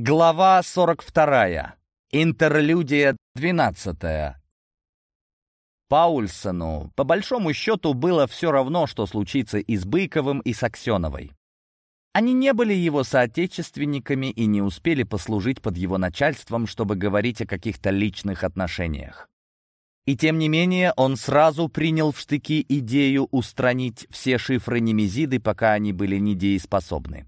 Глава 42. Интерлюдия 12. Паульсону, по большому счету, было все равно, что случится и с Быковым, и с Аксеновой. Они не были его соотечественниками и не успели послужить под его начальством, чтобы говорить о каких-то личных отношениях. И тем не менее он сразу принял в штыки идею устранить все шифры Немезиды, пока они были недееспособны.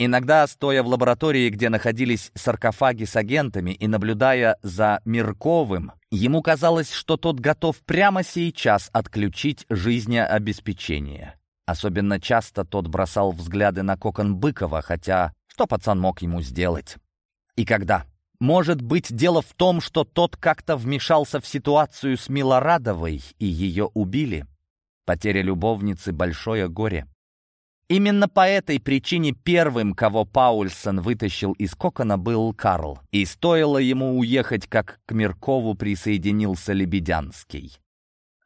Иногда, стоя в лаборатории, где находились саркофаги с агентами, и наблюдая за Мирковым, ему казалось, что тот готов прямо сейчас отключить жизнеобеспечение. Особенно часто тот бросал взгляды на кокон Быкова, хотя что пацан мог ему сделать? И когда? Может быть, дело в том, что тот как-то вмешался в ситуацию с Милорадовой, и ее убили? Потеря любовницы — большое горе. Именно по этой причине первым, кого Паульсон вытащил из кокона, был Карл. И стоило ему уехать, как к Миркову присоединился Лебедянский.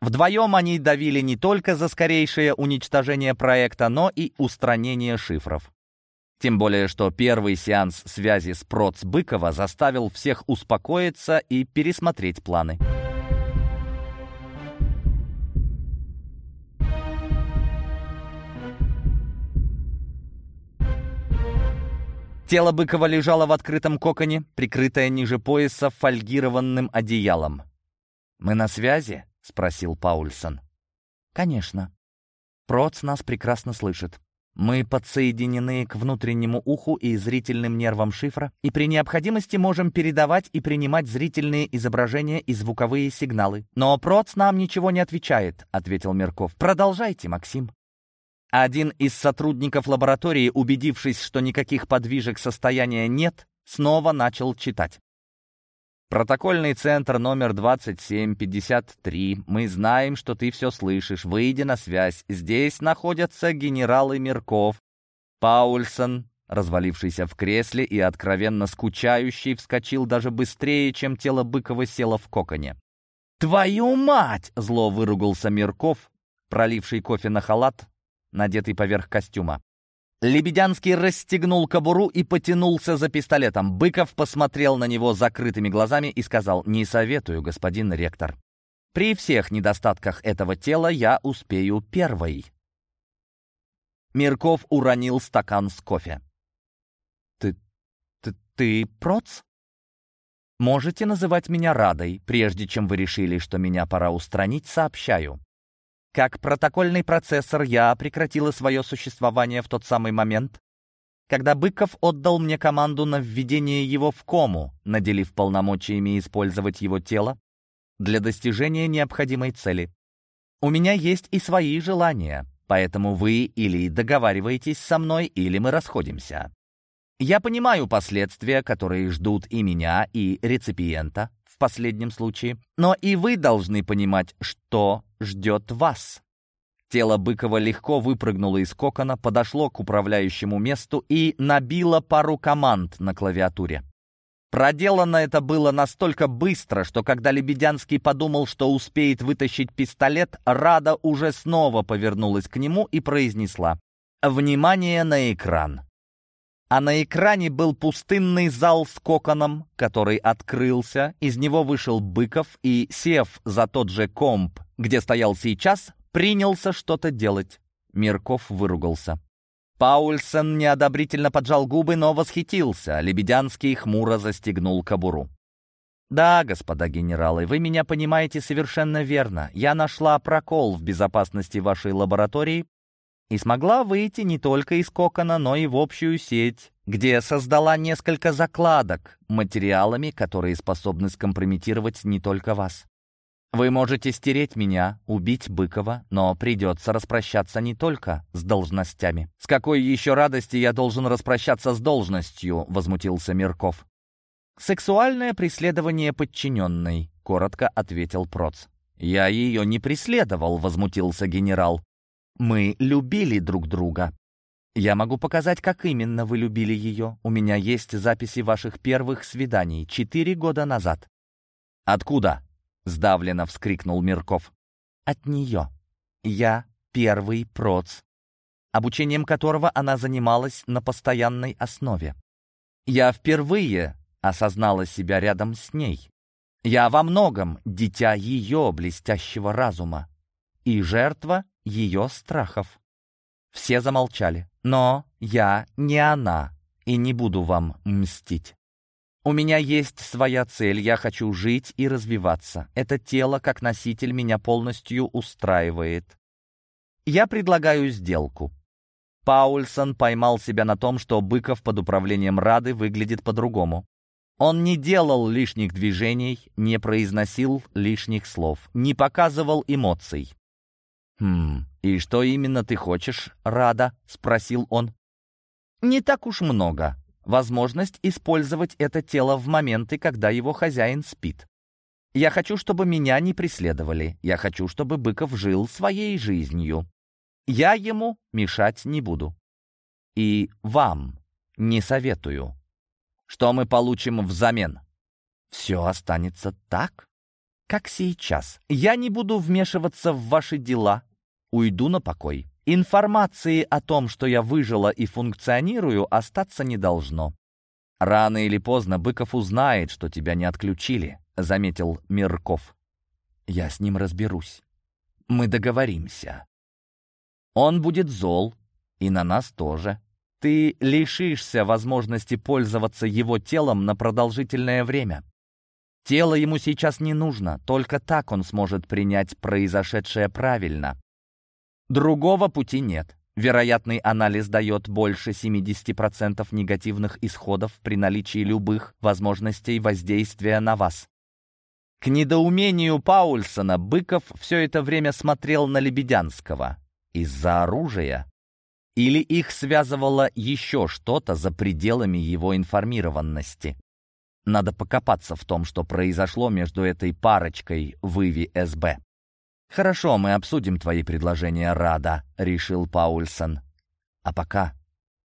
Вдвоем они давили не только за скорейшее уничтожение проекта, но и устранение шифров. Тем более, что первый сеанс связи с Проц Быкова заставил всех успокоиться и пересмотреть планы. Тело Быкова лежало в открытом коконе, прикрытое ниже пояса фольгированным одеялом. «Мы на связи?» — спросил Паульсон. «Конечно. Проц нас прекрасно слышит. Мы подсоединены к внутреннему уху и зрительным нервам шифра, и при необходимости можем передавать и принимать зрительные изображения и звуковые сигналы. Но Проц нам ничего не отвечает», — ответил Мерков. «Продолжайте, Максим». Один из сотрудников лаборатории, убедившись, что никаких подвижек состояния нет, снова начал читать. Протокольный центр номер 2753. Мы знаем, что ты все слышишь. Выйди на связь. Здесь находятся генералы Мирков, Паульсон, развалившийся в кресле и откровенно скучающий, вскочил даже быстрее, чем тело Быкова село в коконе. «Твою мать!» — зло выругался Мирков, проливший кофе на халат, надетый поверх костюма. Лебедянский расстегнул кобуру и потянулся за пистолетом. Быков посмотрел на него закрытыми глазами и сказал «Не советую, господин ректор. При всех недостатках этого тела я успею первой». Мирков уронил стакан с кофе. «Ты... ты... ты проц?» «Можете называть меня Радой. Прежде чем вы решили, что меня пора устранить, сообщаю. Как протокольный процессор я прекратила свое существование в тот самый момент, когда Быков отдал мне команду на введение его в кому, наделив полномочиями использовать его тело для достижения необходимой цели. У меня есть и свои желания, поэтому вы или договариваетесь со мной, или мы расходимся. Я понимаю последствия, которые ждут и меня, и реципиента в последнем случае, но и вы должны понимать, что ждет вас. Тело Быкова легко выпрыгнуло из кокона, подошло к управляющему месту и набило пару команд на клавиатуре. Проделано это было настолько быстро, что когда Лебедянский подумал, что успеет вытащить пистолет, Рада уже снова повернулась к нему и произнесла «Внимание на экран!». А на экране был пустынный зал с коконом, который открылся, из него вышел Быков и, сев за тот же комп, где стоял сейчас, принялся что-то делать. Мирков выругался. Паульсон неодобрительно поджал губы, но восхитился. Лебедянский хмуро застегнул кобуру. «Да, господа генералы, вы меня понимаете совершенно верно. Я нашла прокол в безопасности вашей лаборатории и смогла выйти не только из кокона, но и в общую сеть, где создала несколько закладок материалами, которые способны скомпрометировать не только вас. Вы можете стереть меня, убить Быкова, но придется распрощаться не только с должностями. «С какой еще радости я должен распрощаться с должностью?» — возмутился Мирков. «Сексуальное преследование подчиненной», — коротко ответил Проц. «Я ее не преследовал», — возмутился генерал. «Мы любили друг друга». «Я могу показать, как именно вы любили ее. У меня есть записи ваших первых свиданий четыре года назад». «Откуда?» — сдавленно вскрикнул Мирков. «От нее. Я первый проц, обучением которого она занималась на постоянной основе. Я впервые осознала себя рядом с ней. Я во многом дитя ее блестящего разума и жертва ее страхов. Все замолчали. Но я не она и не буду вам мстить. У меня есть своя цель, я хочу жить и развиваться. Это тело, как носитель, меня полностью устраивает. Я предлагаю сделку. Паульсон поймал себя на том, что Быков под управлением Рады выглядит по-другому. Он не делал лишних движений, не произносил лишних слов, не показывал эмоций. «Хм, и что именно ты хочешь, Рада?» — спросил он. «Не так уж много. Возможность использовать это тело в моменты, когда его хозяин спит. Я хочу, чтобы меня не преследовали. Я хочу, чтобы Быков жил своей жизнью. Я ему мешать не буду. И вам не советую. Что мы получим взамен? Все останется так, как сейчас. Я не буду вмешиваться в ваши дела. Уйду на покой. Информации о том, что я выжила и функционирую, остаться не должно. Рано или поздно Быков узнает, что тебя не отключили, заметил Мирков. Я с ним разберусь. Мы договоримся. Он будет зол, и на нас тоже. Ты лишишься возможности пользоваться его телом на продолжительное время. Тело ему сейчас не нужно, только так он сможет принять произошедшее правильно. Другого пути нет. Вероятный анализ дает больше 70% негативных исходов при наличии любых возможностей воздействия на вас. К недоумению Паульсона Быков все это время смотрел на Лебедянского. Из-за оружия? Или их связывало еще что-то за пределами его информированности? Надо покопаться в том, что произошло между этой парочкой в Иви СБ. «Хорошо, мы обсудим твои предложения, Рада», — решил Паульсон. «А пока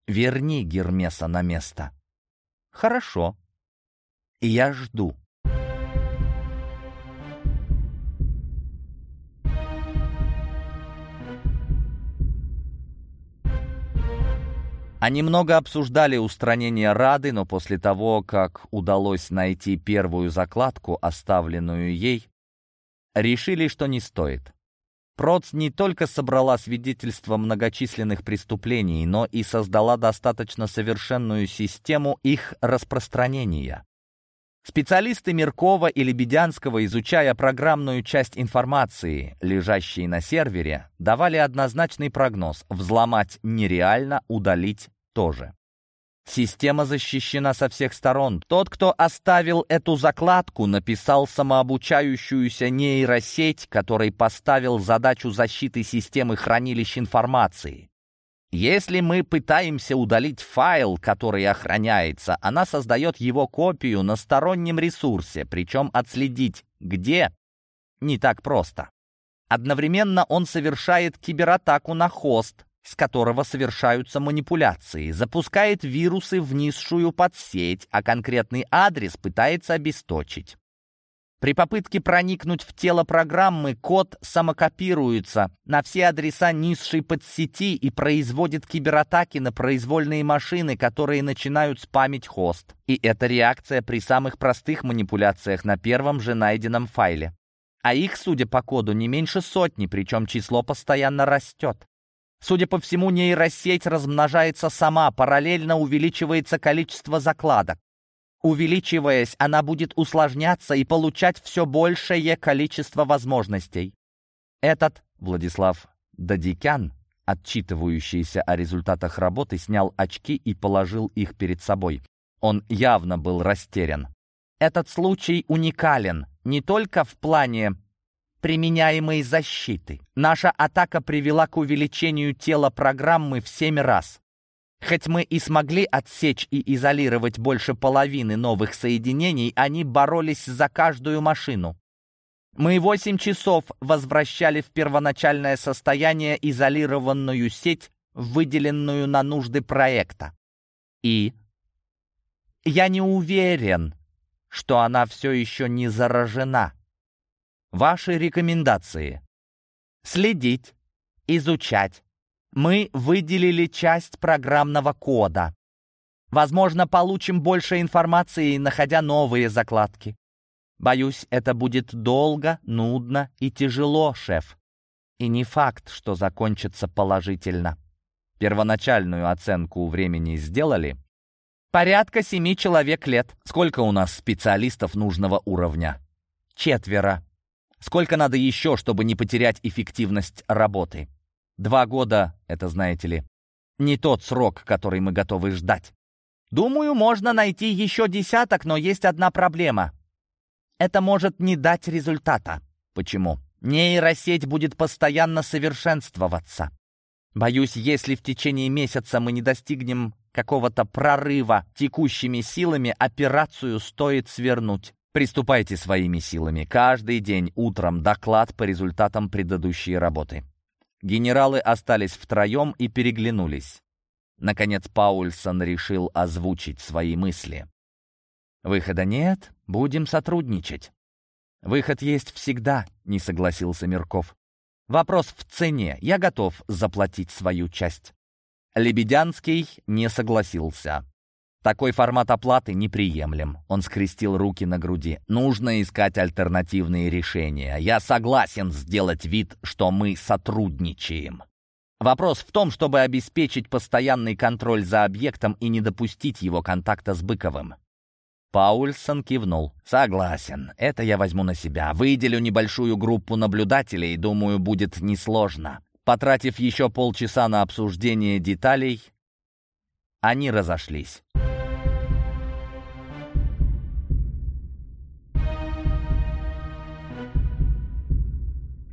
верни Гермеса на место». «Хорошо. Я жду». Они много обсуждали устранение Рады, но после того, как удалось найти первую закладку, оставленную ей, решили, что не стоит. Проц не только собрала свидетельства многочисленных преступлений, но и создала достаточно совершенную систему их распространения. Специалисты Меркова и Лебедянского, изучая программную часть информации, лежащей на сервере, давали однозначный прогноз – взломать нереально, удалить тоже. Система защищена со всех сторон. Тот, кто оставил эту закладку, написал самообучающуюся нейросеть, который поставил задачу защиты системы хранилищ информации. Если мы пытаемся удалить файл, который охраняется, она создает его копию на стороннем ресурсе, причем отследить, где, не так просто. Одновременно он совершает кибератаку на хост, с которого совершаются манипуляции, запускает вирусы в низшую подсеть, а конкретный адрес пытается обесточить. При попытке проникнуть в тело программы код самокопируется на все адреса низшей подсети и производит кибератаки на произвольные машины, которые начинают спамить хост. И это реакция при самых простых манипуляциях на первом же найденном файле. А их, судя по коду, не меньше сотни, причем число постоянно растет. Судя по всему, нейросеть размножается сама, параллельно увеличивается количество закладок. Увеличиваясь, она будет усложняться и получать все большее количество возможностей. Этот Владислав Дадикян, отчитывающийся о результатах работы, снял очки и положил их перед собой. Он явно был растерян. Этот случай уникален не только в плане применяемой защиты. Наша атака привела к увеличению тела программы в семь раз. Хоть мы и смогли отсечь и изолировать больше половины новых соединений, они боролись за каждую машину. Мы восемь часов возвращали в первоначальное состояние изолированную сеть, выделенную на нужды проекта. И я не уверен, что она все еще не заражена. Ваши рекомендации. Следить, изучать. Мы выделили часть программного кода. Возможно, получим больше информации, находя новые закладки. Боюсь, это будет долго, нудно и тяжело, шеф. И не факт, что закончится положительно. Первоначальную оценку времени сделали? Порядка семи человек лет. Сколько у нас специалистов нужного уровня? Четверо. Сколько надо еще, чтобы не потерять эффективность работы? Два года, это знаете ли, не тот срок, который мы готовы ждать. Думаю, можно найти еще десяток, но есть одна проблема. Это может не дать результата. Почему? Нейросеть будет постоянно совершенствоваться. Боюсь, если в течение месяца мы не достигнем какого-то прорыва текущими силами, операцию стоит свернуть. Приступайте своими силами. Каждый день утром доклад по результатам предыдущей работы. Генералы остались втроем и переглянулись. Наконец Паульсон решил озвучить свои мысли. «Выхода нет, будем сотрудничать». «Выход есть всегда», — не согласился Мирков. «Вопрос в цене. Я готов заплатить свою часть». Лебедянский не согласился. Такой формат оплаты неприемлем. Он скрестил руки на груди. Нужно искать альтернативные решения. Я согласен сделать вид, что мы сотрудничаем. Вопрос в том, чтобы обеспечить постоянный контроль за объектом и не допустить его контакта с Быковым. Паульсон кивнул. «Согласен, это я возьму на себя. Выделю небольшую группу наблюдателей, думаю, будет несложно». Потратив еще полчаса на обсуждение деталей, они разошлись.